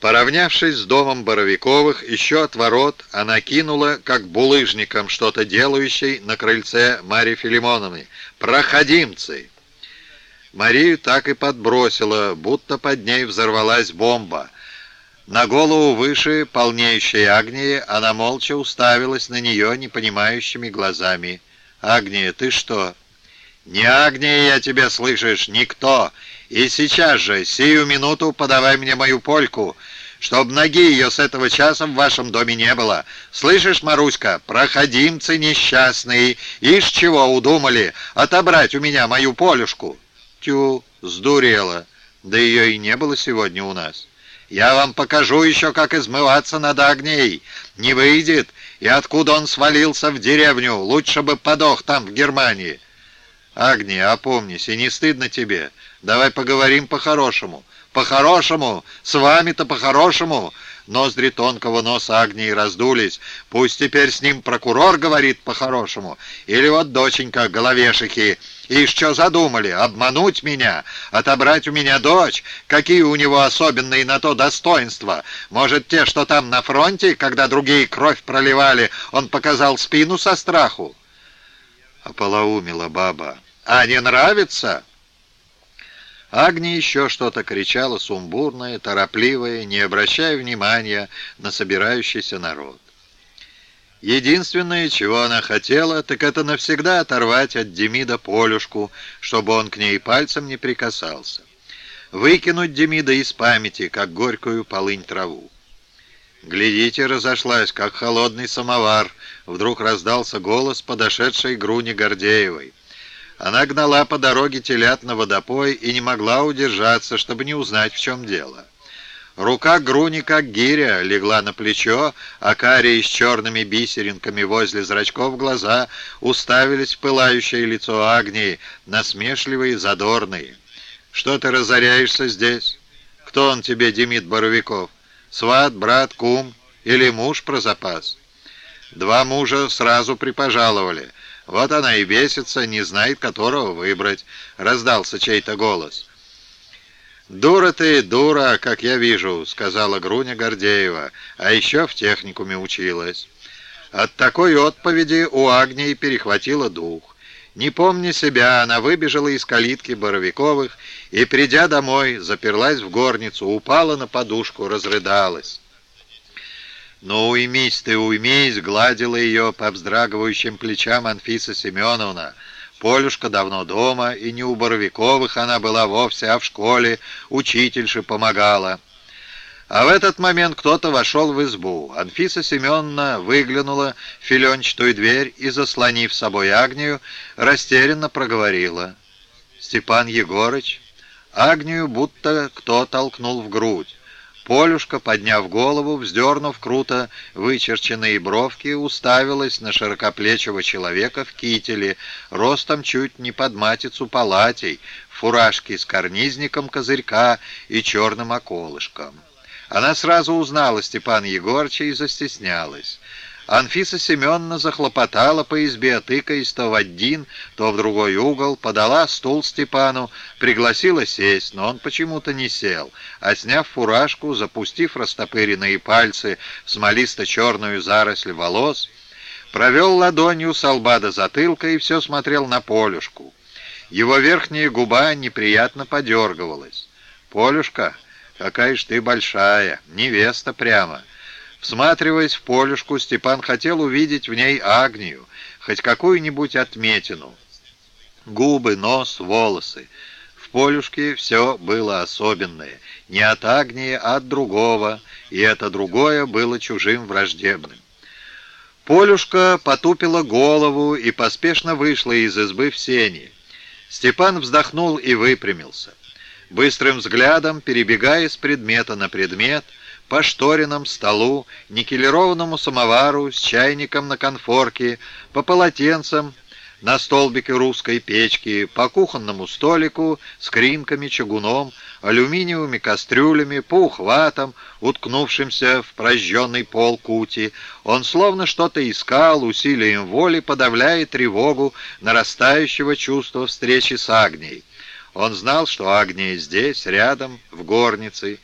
Поравнявшись с домом Боровиковых, еще от ворот она кинула, как булыжником что-то делающей, на крыльце Марьи Филимоновны. «Проходимцы!» Марию так и подбросила, будто под ней взорвалась бомба. На голову выше полнеющей Агнии она молча уставилась на нее непонимающими глазами. «Агния, ты что?» «Не Агния я тебя слышишь, никто! И сейчас же, сию минуту подавай мне мою польку!» чтоб ноги ее с этого часа в вашем доме не было. Слышишь, Маруська, проходимцы несчастные, ишь чего удумали, отобрать у меня мою полюшку. Тю, сдурела, да ее и не было сегодня у нас. Я вам покажу еще, как измываться над огней. Не выйдет, и откуда он свалился в деревню, лучше бы подох там, в Германии. Агния, опомнись, и не стыдно тебе. Давай поговорим по-хорошему. По-хорошему, с вами-то по-хорошему. Ноздри тонкого носа Агнии раздулись. Пусть теперь с ним прокурор говорит по-хорошему. Или вот доченька головешики. И что задумали? Обмануть меня? Отобрать у меня дочь? Какие у него особенные на то достоинства? Может, те, что там на фронте, когда другие кровь проливали, он показал спину со страху? Ополоумила баба. А не нравится? Агния еще что-то кричала сумбурное, торопливое, не обращая внимания на собирающийся народ. Единственное, чего она хотела, так это навсегда оторвать от Демида Полюшку, чтобы он к ней пальцем не прикасался. Выкинуть Демида из памяти, как горькую полынь траву. «Глядите, разошлась, как холодный самовар», — вдруг раздался голос подошедшей Груни Гордеевой. Она гнала по дороге телят на водопой и не могла удержаться, чтобы не узнать, в чем дело. Рука Груни, как гиря, легла на плечо, а карие с черными бисеринками возле зрачков глаза уставились в пылающее лицо Агнии, насмешливые, задорные. «Что ты разоряешься здесь? Кто он тебе, Демид Боровиков? Сват, брат, кум или муж про запас?» Два мужа сразу припожаловали — вот она и бесится, не знает, которого выбрать. Раздался чей-то голос. «Дура ты, дура, как я вижу», — сказала Груня Гордеева, а еще в техникуме училась. От такой отповеди у Агнии перехватило дух. Не помня себя, она выбежала из калитки Боровиковых и, придя домой, заперлась в горницу, упала на подушку, разрыдалась. «Ну, уймись ты, уймись!» — гладила ее по вздрагивающим плечам Анфиса Семеновна. Полюшка давно дома, и не у Боровиковых она была вовсе, а в школе, учительше помогала. А в этот момент кто-то вошел в избу. Анфиса Семеновна выглянула в филенчатую дверь и, заслонив собой Агнию, растерянно проговорила. «Степан Егорыч?» Агнию будто кто толкнул в грудь. Полюшка, подняв голову, вздернув круто вычерченные бровки, уставилась на широкоплечего человека в кителе, ростом чуть не под матицу палатей, в фуражке с карнизником козырька и черным околышком. Она сразу узнала Степана Егорча и застеснялась. Анфиса Семеновна захлопотала по избе, тыкаясь то в один, то в другой угол, подала стул Степану, пригласила сесть, но он почему-то не сел, а, сняв фуражку, запустив растопыренные пальцы в смолисто-черную заросль волос, провел ладонью с лба до затылка и все смотрел на Полюшку. Его верхняя губа неприятно подергивалась. «Полюшка, какая ж ты большая, невеста прямо!» Всматриваясь в полюшку, Степан хотел увидеть в ней Агнию, хоть какую-нибудь отметину. Губы, нос, волосы. В полюшке все было особенное. Не от Агнии, а от другого, и это другое было чужим враждебным. Полюшка потупила голову и поспешно вышла из избы в сени. Степан вздохнул и выпрямился. Быстрым взглядом, перебегая с предмета на предмет, по шторинам, столу, никелированному самовару с чайником на конфорке, по полотенцам на столбике русской печки, по кухонному столику с кринками, чугуном, алюминиевыми кастрюлями, по ухватам, уткнувшимся в прожженный пол кути. Он словно что-то искал, усилием воли подавляя тревогу нарастающего чувства встречи с Агнией. Он знал, что Агния здесь, рядом, в горнице,